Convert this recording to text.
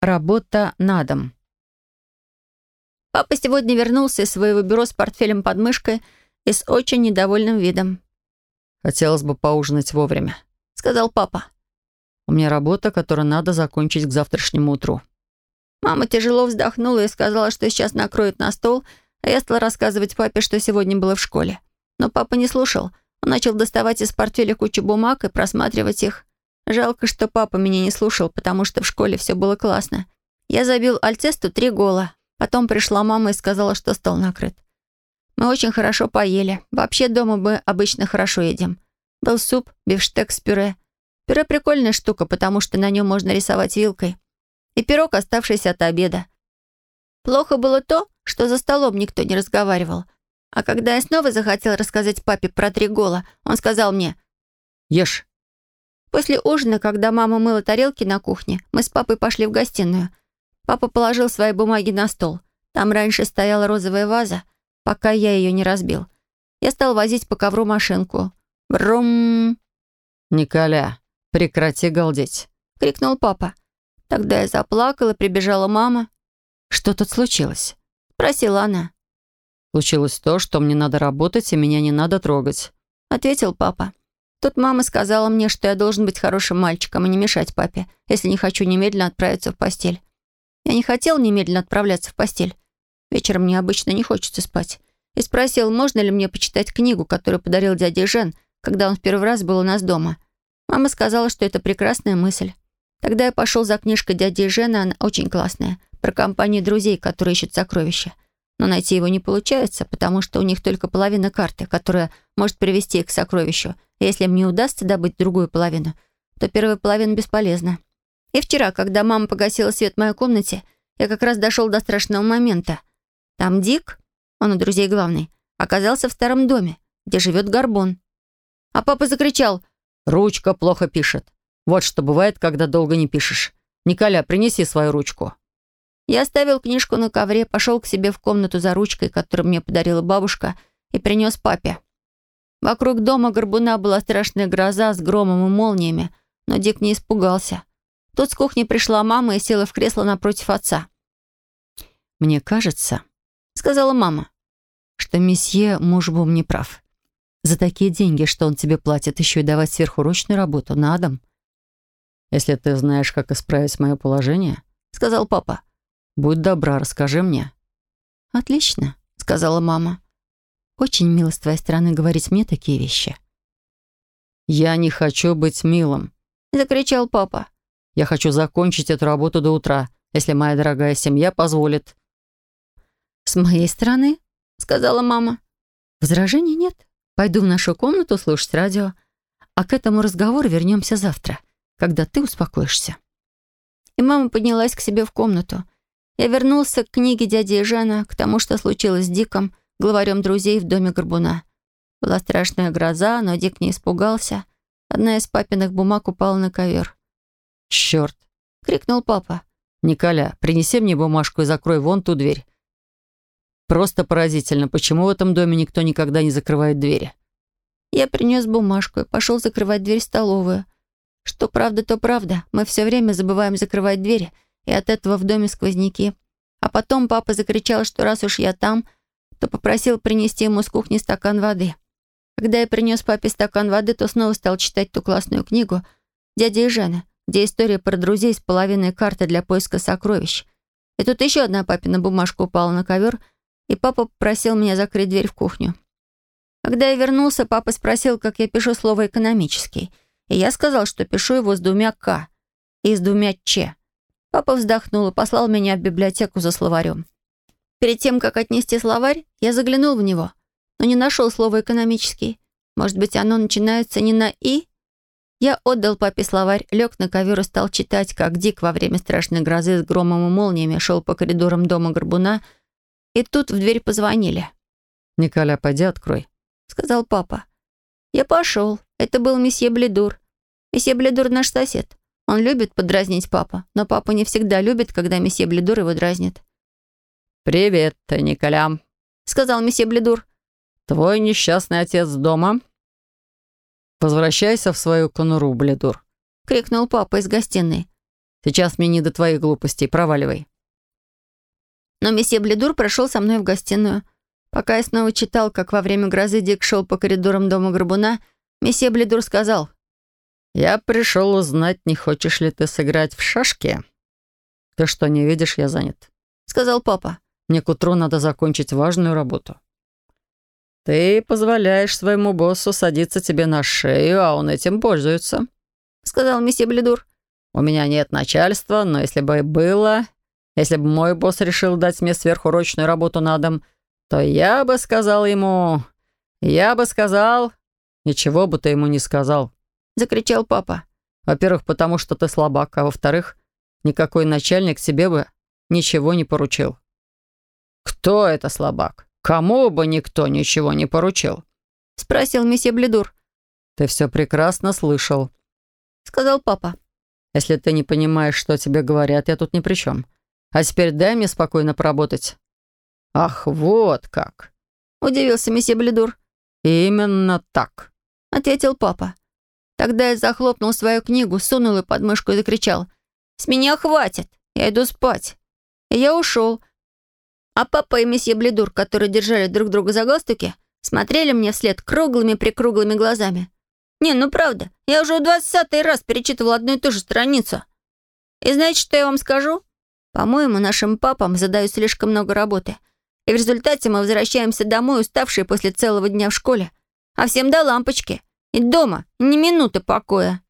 Работа на дом. Папа сегодня вернулся из своего бюро с портфелем под мышкой и с очень недовольным видом. «Хотелось бы поужинать вовремя», — сказал папа. «У меня работа, которую надо закончить к завтрашнему утру». Мама тяжело вздохнула и сказала, что сейчас накроет на стол, а я стала рассказывать папе, что сегодня было в школе. Но папа не слушал. Он начал доставать из портфеля кучу бумаг и просматривать их. Жалко, что папа меня не слушал, потому что в школе все было классно. Я забил Альцесту три гола. Потом пришла мама и сказала, что стол накрыт. Мы очень хорошо поели. Вообще дома мы обычно хорошо едим. Был суп, бифштекс с пюре. Пюре прикольная штука, потому что на нем можно рисовать вилкой. И пирог, оставшийся от обеда. Плохо было то, что за столом никто не разговаривал. А когда я снова захотел рассказать папе про три гола, он сказал мне «Ешь». После ужина, когда мама мыла тарелки на кухне, мы с папой пошли в гостиную. Папа положил свои бумаги на стол. Там раньше стояла розовая ваза, пока я ее не разбил. Я стал возить по ковру машинку. Брум. «Николя, прекрати галдеть!» — крикнул папа. Тогда я заплакала, прибежала мама. «Что тут случилось?» — спросила она. «Случилось то, что мне надо работать, и меня не надо трогать», — ответил папа. Тут мама сказала мне, что я должен быть хорошим мальчиком и не мешать папе, если не хочу немедленно отправиться в постель. Я не хотел немедленно отправляться в постель. Вечером мне обычно не хочется спать. И спросил, можно ли мне почитать книгу, которую подарил дядя Жен, когда он в первый раз был у нас дома. Мама сказала, что это прекрасная мысль. Тогда я пошел за книжкой дяди Жена, она очень классная, про компанию друзей, которые ищут сокровища но найти его не получается, потому что у них только половина карты, которая может привести их к сокровищу. Если мне удастся добыть другую половину, то первая половина бесполезна. И вчера, когда мама погасила свет в моей комнате, я как раз дошел до страшного момента. Там Дик, он у друзей главный, оказался в старом доме, где живет Горбон. А папа закричал «Ручка плохо пишет. Вот что бывает, когда долго не пишешь. Николя, принеси свою ручку». Я оставил книжку на ковре, пошел к себе в комнату за ручкой, которую мне подарила бабушка, и принес папе. Вокруг дома горбуна была страшная гроза с громом и молниями, но Дик не испугался. Тут с кухни пришла мама и села в кресло напротив отца. «Мне кажется», — сказала мама, «что месье Мужбум не прав. За такие деньги, что он тебе платит, еще и давать сверхурочную работу на дом. Если ты знаешь, как исправить мое положение», — сказал папа, Будь добра, расскажи мне». «Отлично», — сказала мама. «Очень мило с твоей стороны говорить мне такие вещи». «Я не хочу быть милым», — закричал папа. «Я хочу закончить эту работу до утра, если моя дорогая семья позволит». «С моей стороны», — сказала мама. «Возражений нет. Пойду в нашу комнату слушать радио. А к этому разговору вернемся завтра, когда ты успокоишься». И мама поднялась к себе в комнату. Я вернулся к книге дяди Жана, к тому, что случилось с Диком, главарем друзей в доме Горбуна. Была страшная гроза, но Дик не испугался. Одна из папиных бумаг упала на ковер. «Черт!» — крикнул папа. «Николя, принеси мне бумажку и закрой вон ту дверь». Просто поразительно, почему в этом доме никто никогда не закрывает двери. Я принес бумажку и пошел закрывать дверь в столовую. Что правда, то правда. Мы все время забываем закрывать двери — и от этого в доме сквозняки. А потом папа закричал, что раз уж я там, то попросил принести ему с кухни стакан воды. Когда я принес папе стакан воды, то снова стал читать ту классную книгу «Дядя и Жена», где история про друзей с половиной карты для поиска сокровищ. И тут еще одна папина бумажка упала на ковер, и папа попросил меня закрыть дверь в кухню. Когда я вернулся, папа спросил, как я пишу слово «экономический», и я сказал, что пишу его с двумя «к» и с двумя «ч». Папа вздохнул и послал меня в библиотеку за словарем. Перед тем, как отнести словарь, я заглянул в него, но не нашел слова «экономический». Может быть, оно начинается не на «и»? Я отдал папе словарь, лег на ковер и стал читать, как Дик во время страшной грозы с громом и молниями шел по коридорам дома Горбуна, и тут в дверь позвонили. «Николя, пойди открой», — сказал папа. Я пошел. Это был месье Бледур. Месье Бледур наш сосед. Он любит подразнить папу, но папа не всегда любит, когда месье Бледур его дразнит. «Привет, Николя», — сказал месье Бледур. «Твой несчастный отец дома?» «Возвращайся в свою конуру, Бледур», — крикнул папа из гостиной. Сейчас мне не до твоих глупостей. Проваливай». Но месье Бледур прошел со мной в гостиную. Пока я снова читал, как во время грозы Дик шел по коридорам дома Горбуна, месье Бледур сказал, «Я пришел узнать, не хочешь ли ты сыграть в шашки?» «Ты что, не видишь, я занят», — сказал папа. «Мне к утру надо закончить важную работу». «Ты позволяешь своему боссу садиться тебе на шею, а он этим пользуется», — сказал месье Бледур. «У меня нет начальства, но если бы было, если бы мой босс решил дать мне сверхурочную работу на дом, то я бы сказал ему... Я бы сказал... Ничего бы ты ему не сказал», — закричал папа. «Во-первых, потому что ты слабак, а во-вторых, никакой начальник тебе бы ничего не поручил». «Кто это слабак?» «Кому бы никто ничего не поручил?» — спросил месье Бледур. «Ты все прекрасно слышал», — сказал папа. «Если ты не понимаешь, что тебе говорят, я тут ни при чем. А теперь дай мне спокойно поработать». «Ах, вот как!» — удивился месье Бледур. «Именно так», — ответил папа. Тогда я захлопнул свою книгу, сунул ее под мышку и закричал. «С меня хватит! Я иду спать!» И я ушел, а папа и месье Бледур, которые держали друг друга за галстуки, смотрели мне вслед круглыми-прикруглыми глазами. Не, ну правда, я уже в двадцатый раз перечитывал одну и ту же страницу. И знаете, что я вам скажу? По-моему, нашим папам задают слишком много работы. И в результате мы возвращаемся домой, уставшие после целого дня в школе. А всем до лампочки. И дома ни минуты покоя.